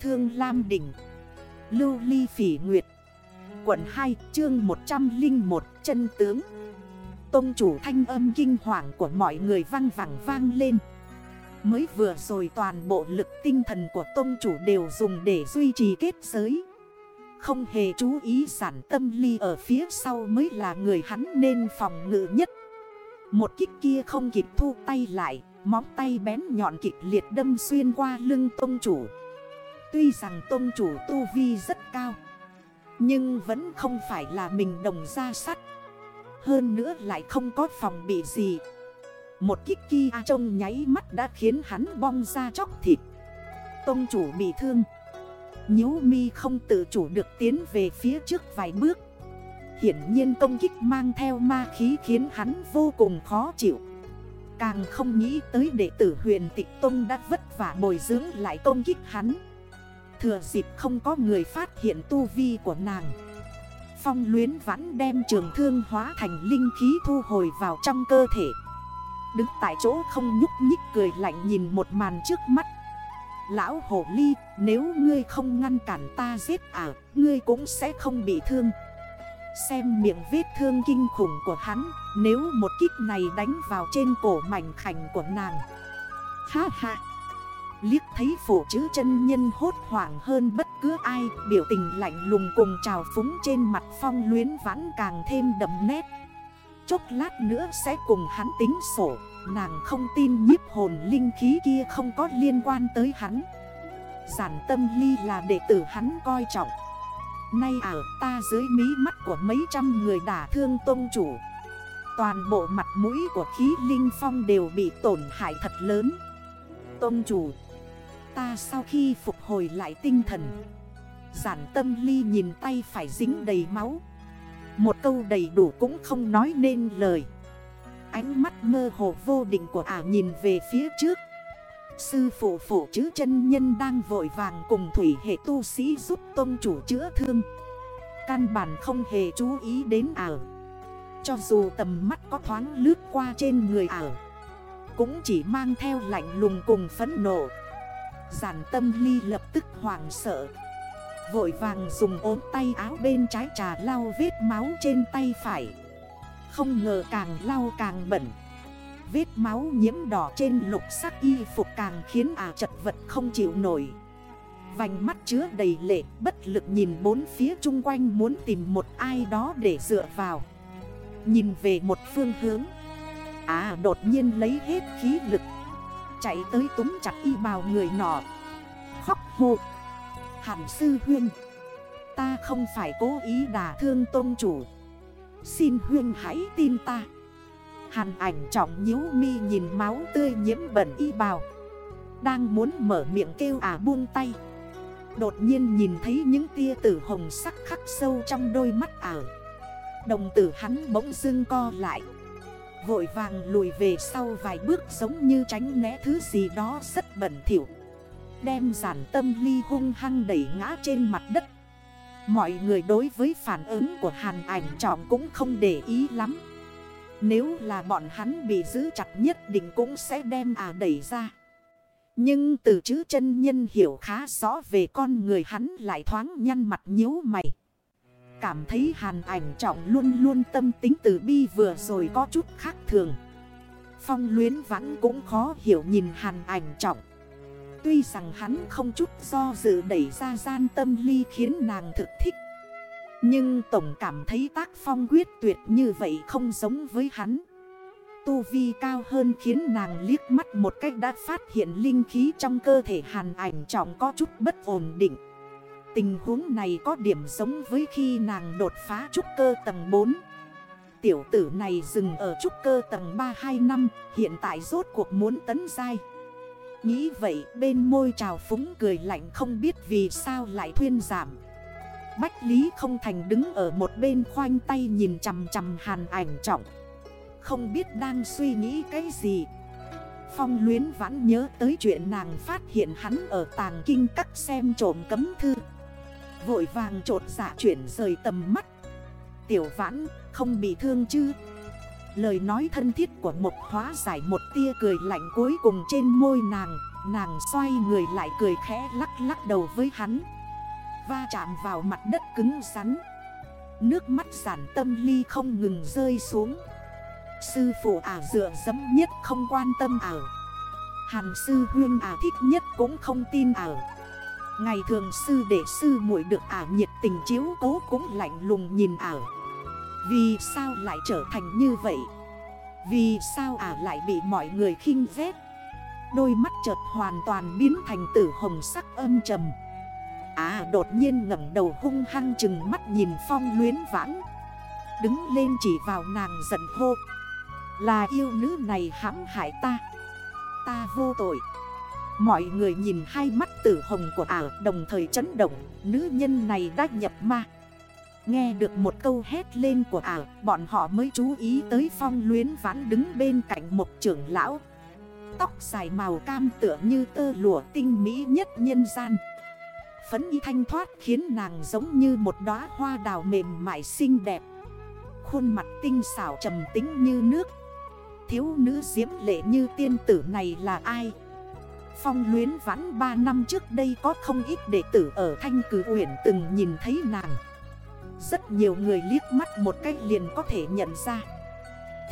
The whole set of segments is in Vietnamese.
Thương Lam Đỉnh, Lưu Ly Phỉ Nguyệt, Quận 2 chương 101 chân tướng. Tông chủ thanh âm kinh hoàng của mọi người vang vẳng vang lên. Mới vừa rồi toàn bộ lực tinh thần của tông chủ đều dùng để duy trì kết giới. Không hề chú ý sản tâm ly ở phía sau mới là người hắn nên phòng ngự nhất. Một kích kia không kịp thu tay lại, Móng tay bén nhọn kịch liệt đâm xuyên qua lưng tông chủ. Tuy rằng tôn chủ tu vi rất cao, Nhưng vẫn không phải là mình đồng ra sắt Hơn nữa lại không có phòng bị gì. Một kích kia trông nháy mắt đã khiến hắn bong ra chóc thịt. Tông chủ bị thương. Nhếu mi không tự chủ được tiến về phía trước vài bước. Hiển nhiên công kích mang theo ma khí khiến hắn vô cùng khó chịu. Càng không nghĩ tới đệ tử huyền tịch tông đã vất vả bồi dưỡng lại công kích hắn. Thừa dịp không có người phát hiện tu vi của nàng. Phong luyến vãn đem trường thương hóa thành linh khí thu hồi vào trong cơ thể. Đứng tại chỗ không nhúc nhích cười lạnh nhìn một màn trước mắt. Lão hổ ly, nếu ngươi không ngăn cản ta giết ả, Ngươi cũng sẽ không bị thương. Xem miệng vết thương kinh khủng của hắn, Nếu một kích này đánh vào trên cổ mảnh khảnh của nàng. Ha ha! Liếc thấy phổ chữ chân nhân hốt hoảng hơn bất cứ ai, Biểu tình lạnh lùng cùng trào phúng trên mặt phong luyến vãn càng thêm đậm nét. Chốc lát nữa sẽ cùng hắn tính sổ, Nàng không tin nhiếp hồn linh khí kia không có liên quan tới hắn. Giản tâm ly là đệ tử hắn coi trọng. Nay ở ta dưới mí mắt của mấy trăm người đả thương tôn chủ. Toàn bộ mặt mũi của khí linh phong đều bị tổn hại thật lớn. Tôn chủ Ta sau khi phục hồi lại tinh thần. Giản tâm ly nhìn tay phải dính đầy máu. Một câu đầy đủ cũng không nói nên lời. Ánh mắt mơ hồ vô định của ả nhìn về phía trước. Sư phụ phụ chứ chân nhân đang vội vàng cùng thủy hệ tu sĩ giúp tôn chủ chữa thương. Căn bản không hề chú ý đến ảo Cho dù tầm mắt có thoáng lướt qua trên người ảo Cũng chỉ mang theo lạnh lùng cùng phấn nộ. Giản tâm ly lập tức hoảng sợ. Vội vàng dùng ốm tay áo bên trái trà lau vết máu trên tay phải. Không ngờ càng lau càng bẩn. Vết máu nhiễm đỏ trên lục sắc y phục càng khiến ả chật vật không chịu nổi. Vành mắt chứa đầy lệ, bất lực nhìn bốn phía chung quanh muốn tìm một ai đó để dựa vào. Nhìn về một phương hướng. À đột nhiên lấy hết khí lực Chạy tới túm chặt y bào người nọ. Khóc hô. Hàn sư huyên. Ta không phải cố ý đả thương tôn chủ. Xin huyên hãy tin ta. Hàn ảnh trọng nhíu mi nhìn máu tươi nhiễm bẩn y bào. Đang muốn mở miệng kêu à buông tay. Đột nhiên nhìn thấy những tia tử hồng sắc khắc sâu trong đôi mắt ảo. Đồng tử hắn bỗng dưng co lại. Vội vàng lùi về sau vài bước giống như tránh né thứ gì đó rất bẩn thỉu. Đem giản tâm ly hung hăng đẩy ngã trên mặt đất. Mọi người đối với phản ứng của hàn ảnh trọng cũng không để ý lắm. Nếu là bọn hắn bị giữ chặt nhất định cũng sẽ đem à đẩy ra. Nhưng từ chữ chân nhân hiểu khá rõ về con người hắn lại thoáng nhăn mặt nhíu mày. Cảm thấy hàn ảnh trọng luôn luôn tâm tính từ bi vừa rồi có chút khác thường. Phong luyến vãn cũng khó hiểu nhìn hàn ảnh trọng. Tuy rằng hắn không chút do dự đẩy ra gian tâm ly khiến nàng thực thích. Nhưng tổng cảm thấy tác phong quyết tuyệt như vậy không giống với hắn. Tu vi cao hơn khiến nàng liếc mắt một cách đã phát hiện linh khí trong cơ thể hàn ảnh trọng có chút bất ổn định. Tình huống này có điểm giống với khi nàng đột phá trúc cơ tầng 4 Tiểu tử này dừng ở trúc cơ tầng 3-2 năm, Hiện tại rốt cuộc muốn tấn dai Nghĩ vậy, bên môi trào phúng cười lạnh không biết vì sao lại thuyên giảm. Bách Lý không thành đứng ở một bên khoanh tay nhìn chằm chằm hàn ảnh trọng. Không biết đang suy nghĩ cái gì. Phong luyến vãn nhớ tới chuyện nàng phát hiện hắn ở tàng kinh cắt xem trộm cấm thư. Vội vàng trột dạ chuyển rời tầm mắt. Tiểu vãn, không bị thương chứ? Lời nói thân thiết của một hóa giải một tia cười lạnh cuối cùng trên môi nàng Nàng xoay người lại cười khẽ lắc lắc đầu với hắn. Va chạm vào mặt đất cứng rắn. Nước mắt giản tâm ly không ngừng rơi xuống. Sư phụ ả dựa dấm nhất không quan tâm ả. Hàn sư huyên ả thích nhất cũng không tin ả. Ngày thường sư để sư muội được ả nhiệt tình chiếu cố cũng lạnh lùng nhìn ả. Vì sao lại trở thành như vậy? Vì sao ả lại bị mọi người khinh ghét Đôi mắt chợt hoàn toàn biến thành tử hồng sắc âm trầm. À đột nhiên ngẩng đầu hung hăng chừng mắt nhìn phong luyến vãn. Đứng lên chỉ vào nàng giận hô. Là yêu nữ này hãm hại ta. Ta vô tội. Mọi người nhìn hai mắt tử hồng của ả, đồng thời chấn động. Nữ nhân này đã nhập ma. Nghe được một câu hét lên của ả, Bọn họ mới chú ý tới phong luyến vãn đứng bên cạnh một trưởng lão. Tóc dài màu cam tựa như tơ lụa tinh mỹ nhất nhân gian. Phấn y thanh thoát khiến nàng giống như một đóa hoa đào mềm mại xinh đẹp. Khuôn mặt tinh xảo trầm tính như nước. Thiếu nữ diễm lệ như tiên tử này là ai? Phong luyến vãn 3 năm trước đây có không ít đệ tử ở Thanh Cử Uyển từng nhìn thấy nàng. Rất nhiều người liếc mắt một cách liền có thể nhận ra.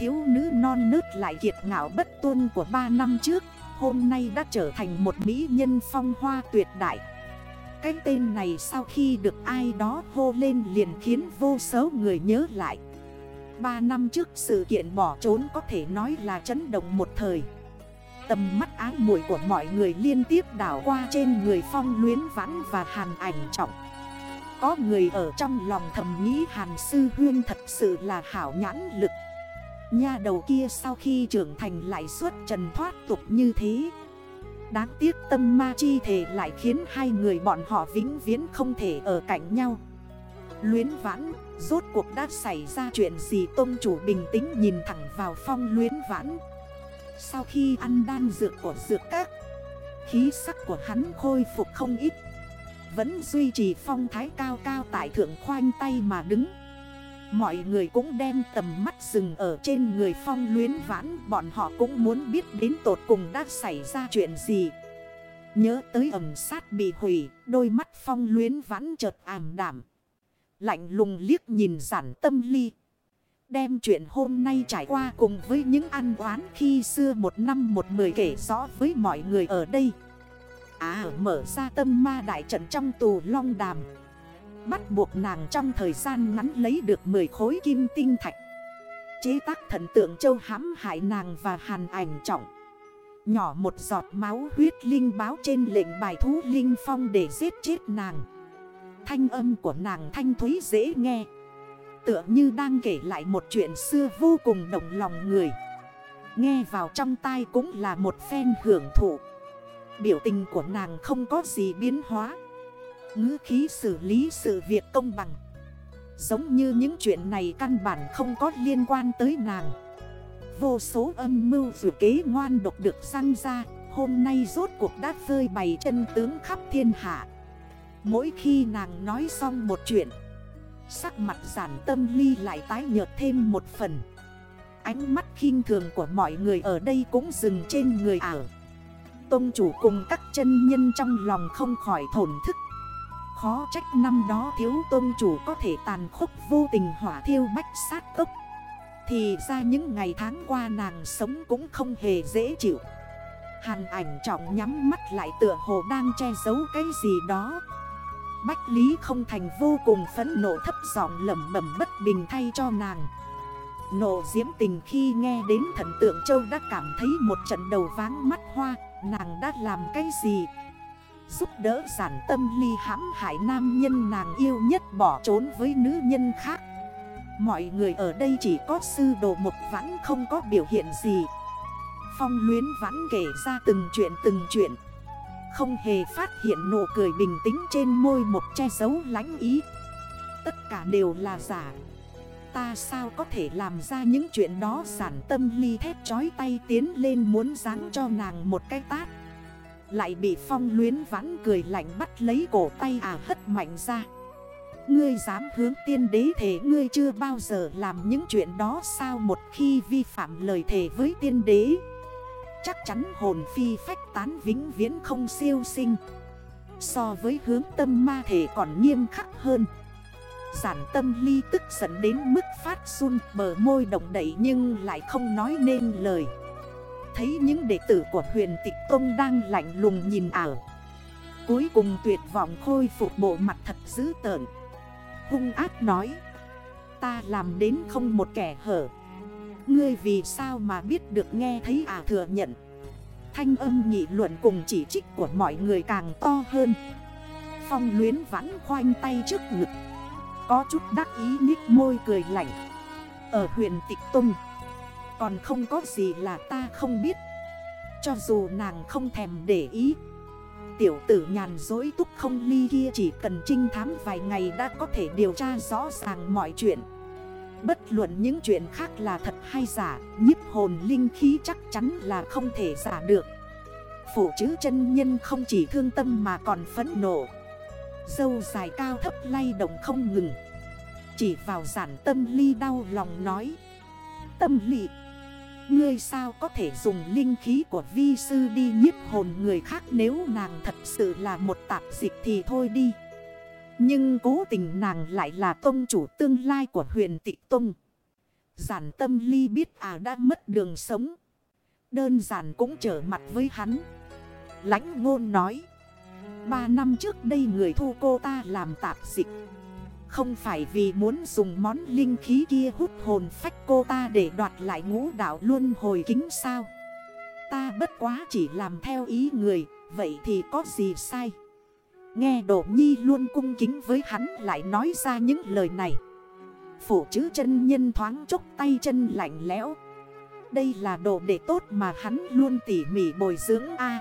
Thiếu nữ non nớt lại kiệt ngạo bất tuân của 3 năm trước, Hôm nay đã trở thành một mỹ nhân phong hoa tuyệt đại. Cái tên này sau khi được ai đó hô lên liền khiến vô số người nhớ lại. 3 năm trước sự kiện bỏ trốn có thể nói là chấn động một thời. Tầm mắt ái muội của mọi người liên tiếp đảo qua trên người phong luyến vãn và hàn ảnh trọng. Có người ở trong lòng thầm nghĩ hàn sư huyên thật sự là hảo nhãn lực. Nha đầu kia sau khi trưởng thành lại suốt trần thoát tục như thế. Đáng tiếc tâm ma chi thể lại khiến hai người bọn họ vĩnh viễn không thể ở cạnh nhau. Luyến vãn, rốt cuộc đã xảy ra chuyện gì tôn chủ bình tĩnh nhìn thẳng vào phong luyến vãn. Sau khi ăn đan dược của dược các, Khí sắc của hắn khôi phục không ít. Vẫn duy trì phong thái cao cao tại thượng khoanh tay mà đứng. Mọi người cũng đem tầm mắt dừng ở trên người phong luyến vãn. Bọn họ cũng muốn biết đến tột cùng đã xảy ra chuyện gì. Nhớ tới ẩm sát bị hủy, Đôi mắt phong luyến vãn chợt ảm đảm Lạnh lùng liếc nhìn giản tâm ly. Đem chuyện hôm nay trải qua cùng với những ăn oán khi xưa một năm một mười kể rõ với mọi người ở đây. À mở ra tâm ma đại trận trong tù long đàm. Bắt buộc nàng trong thời gian ngắn lấy được 10 khối kim tinh thạch. Chế tác thần tượng châu hãm hại nàng và hàn ảnh trọng. Nhỏ một giọt máu huyết linh báo trên lệnh bài thú linh phong để giết chết nàng. Thanh âm của nàng thanh thúy dễ nghe. Tựa như đang kể lại một chuyện xưa vô cùng động lòng người. Nghe vào trong tai cũng là một phen hưởng thụ. Biểu tình của nàng không có gì biến hóa. Ngữ khí xử lý sự việc công bằng. Giống như những chuyện này căn bản không có liên quan tới nàng. Vô số âm mưu dù kế ngoan độc được răng ra, Hôm nay rốt cuộc đã rơi bày chân tướng khắp thiên hạ. Mỗi khi nàng nói xong một chuyện Sắc mặt giản tâm ly lại tái nhợt thêm một phần. Ánh mắt khinh thường của mọi người ở đây cũng dừng trên người ảo Tông chủ cùng các chân nhân trong lòng không khỏi thổn thức. Khó trách năm đó thiếu tôn chủ có thể tàn khốc vô tình hỏa thiêu bách sát cốc. Thì ra những ngày tháng qua nàng sống cũng không hề dễ chịu. Hàn ảnh trọng nhắm mắt lại tựa hồ đang che giấu cái gì đó. Bách Lý không thành vô cùng phấn nộ thấp giọng lầm bẩm bất bình thay cho nàng. Nộ diễm tình khi nghe đến thần tượng châu đã cảm thấy một trận đầu váng mắt hoa, Nàng đã làm cái gì? Giúp đỡ giản tâm ly hãm hại nam nhân nàng yêu nhất bỏ trốn với nữ nhân khác. Mọi người ở đây chỉ có sư đồ một vãn không có biểu hiện gì. Phong luyến vãn kể ra từng chuyện từng chuyện. Không hề phát hiện nụ cười bình tĩnh trên môi một che dấu lánh ý. Tất cả đều là giả. Ta sao có thể làm ra những chuyện đó? Giản tâm ly thép chói tay tiến lên muốn dáng cho nàng một cái tát. Lại bị phong luyến vãn cười lạnh bắt lấy cổ tay à hất mạnh ra. Ngươi dám hướng tiên đế thể ngươi chưa bao giờ làm những chuyện đó sao? Một khi vi phạm lời thề với tiên đế chắc chắn hồn phi phách tán vĩnh viễn không siêu sinh. So với hướng tâm ma thể còn nghiêm khắc hơn. Giản tâm ly tức giận đến mức phát run, bờ môi động đẩy nhưng lại không nói nên lời. Thấy những đệ tử của huyền tịch tông đang lạnh lùng nhìn ảo. Cuối cùng tuyệt vọng khôi phục bộ mặt thật dữ tợn. Hung ác nói, Ta làm đến không một kẻ hở. Ngươi vì sao mà biết được nghe thấy à thừa nhận? Thanh âm nghị luận cùng chỉ trích của mọi người càng to hơn. Phong luyến vắn khoanh tay trước ngực. Có chút đắc ý nhích môi cười lạnh. Ở huyện Tịch Tung Còn không có gì là ta không biết. Cho dù nàng không thèm để ý, Tiểu tử nhàn dối túc không ly kia chỉ cần trinh thám vài ngày đã có thể điều tra rõ ràng mọi chuyện. Bất luận những chuyện khác là thật hay giả, nhiếp hồn linh khí chắc chắn là không thể giả được. Phủ chữ chân nhân không chỉ thương tâm mà còn phấn nộ. Dâu dài cao thấp lay động không ngừng. Chỉ vào giản tâm ly đau lòng nói. Tâm ly Ngươi sao có thể dùng linh khí của vi sư đi nhiếp hồn người khác Nếu nàng thật sự là một tạp dịch thì thôi đi. Nhưng cố tình nàng lại là tông chủ tương lai của huyền tị tông. Giản tâm ly biết à đã mất đường sống. Đơn giản cũng trở mặt với hắn. Lánh ngôn nói, Ba năm trước đây người thu cô ta làm tạp dịch. Không phải vì muốn dùng món linh khí kia hút hồn phách cô ta để đoạt lại ngũ đạo luôn hồi kính sao? Ta bất quá chỉ làm theo ý người, Vậy thì có gì sai? Nghe Đỗ Nhi luôn cung kính với hắn lại nói ra những lời này. Phủ chữ chân nhân thoáng chốc tay chân lạnh lẽo. Đây là đồ đệ tốt mà hắn luôn tỉ mỉ bồi dưỡng A.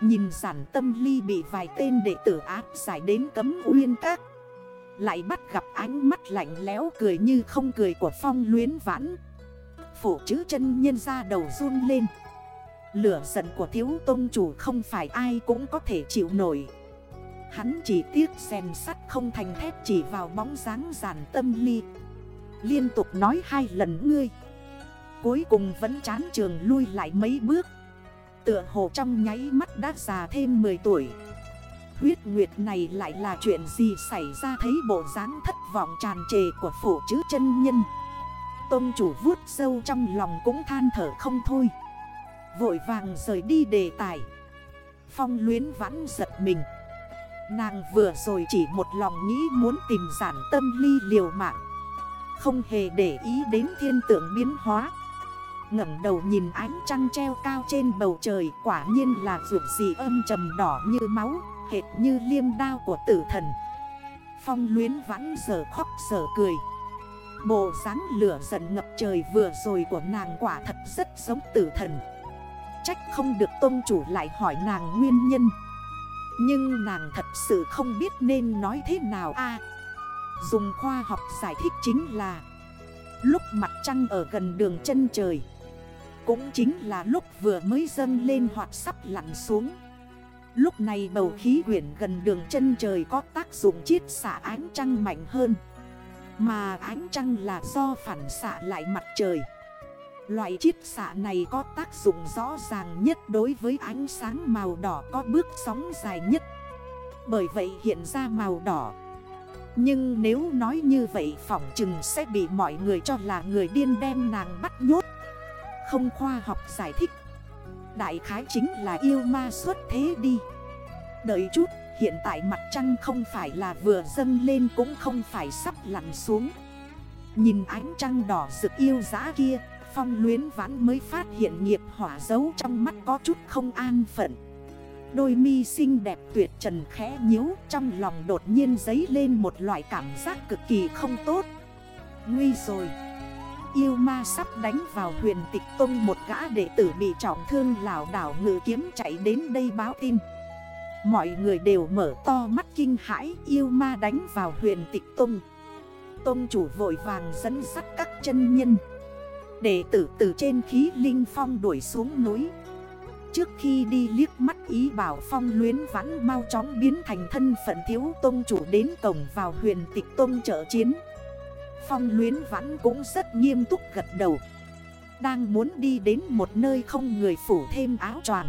Nhìn giản tâm ly bị vài tên đệ tử áp giải đến cấm uyên các. Lại bắt gặp ánh mắt lạnh lẽo cười như không cười của phong luyến vãn. Phủ chữ chân nhân ra đầu run lên. Lửa giận của thiếu tôn chủ không phải ai cũng có thể chịu nổi. Hắn chỉ tiếc xem sắt không thành thép chỉ vào bóng dáng giản tâm ly. Liên tục nói hai lần ngươi. Cuối cùng vẫn chán trường lui lại mấy bước. Tựa hồ trong nháy mắt đã già thêm 10 tuổi. Huyết nguyệt này lại là chuyện gì xảy ra thấy bộ dáng thất vọng tràn trề của phổ chữ chân nhân. Tôn chủ vuốt sâu trong lòng cũng than thở không thôi. Vội vàng rời đi đề tài. Phong luyến vãn giật mình. Nàng vừa rồi chỉ một lòng nghĩ muốn tìm giản tâm ly liều mạng. Không hề để ý đến thiên tượng biến hóa. Ngẩng đầu nhìn ánh trăng treo cao trên bầu trời, Quả nhiên là vượt gì âm trầm đỏ như máu, Hệt như liêm đao của tử thần. Phong luyến vãn giờ khóc giờ cười. Bộ dáng lửa giận ngập trời vừa rồi của nàng quả thật rất giống tử thần. Trách không được tôn chủ lại hỏi nàng nguyên nhân. Nhưng nàng thật sự không biết nên nói thế nào a. Dùng khoa học giải thích chính là, Lúc mặt trăng ở gần đường chân trời, cũng chính là lúc vừa mới dâng lên hoặc sắp lặn xuống. Lúc này bầu khí quyển gần đường chân trời có tác dụng chiết xạ ánh trăng mạnh hơn, Mà ánh trăng là do phản xạ lại mặt trời. Loại chiết xạ này có tác dụng rõ ràng nhất đối với ánh sáng màu đỏ có bước sóng dài nhất. Bởi vậy hiện ra màu đỏ. Nhưng nếu nói như vậy phỏng chừng sẽ bị mọi người cho là người điên đem nàng bắt nhốt. Không khoa học giải thích. Đại khái chính là yêu ma xuất thế đi. Đợi chút, Hiện tại mặt trăng không phải là vừa dâng lên cũng không phải sắp lặn xuống. Nhìn ánh trăng đỏ rực yêu giá kia Phong luyến vãn mới phát hiện nghiệp hỏa dấu trong mắt có chút không an phận. Đôi mi xinh đẹp tuyệt trần khẽ nhíu, Trong lòng đột nhiên dấy lên một loại cảm giác cực kỳ không tốt. Nguy rồi. Yêu ma sắp đánh vào huyền tịch tông một gã đệ tử bị trọng thương lào đảo ngự kiếm chạy đến đây báo tin. Mọi người đều mở to mắt kinh hãi, yêu ma đánh vào huyền tịch tông. Tông chủ vội vàng dẫn sắt các chân nhân. Đệ tử từ trên khí linh phong đuổi xuống núi. Trước khi đi liếc mắt ý bảo phong luyến vãn mau chóng biến thành thân phận thiếu tôn chủ đến cổng vào huyền tịch tôn trợ chiến. Phong luyến vãn cũng rất nghiêm túc gật đầu. Đang muốn đi đến một nơi không người phủ thêm áo choàng.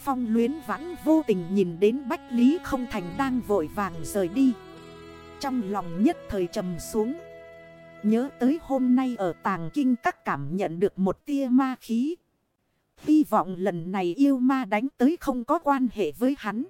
Phong luyến vãn vô tình nhìn đến Bách Lý không thành đang vội vàng rời đi. Trong lòng nhất thời trầm xuống. Nhớ tới hôm nay ở tàng kinh các cảm nhận được một tia ma khí. Hy vọng lần này yêu ma đánh tới không có quan hệ với hắn.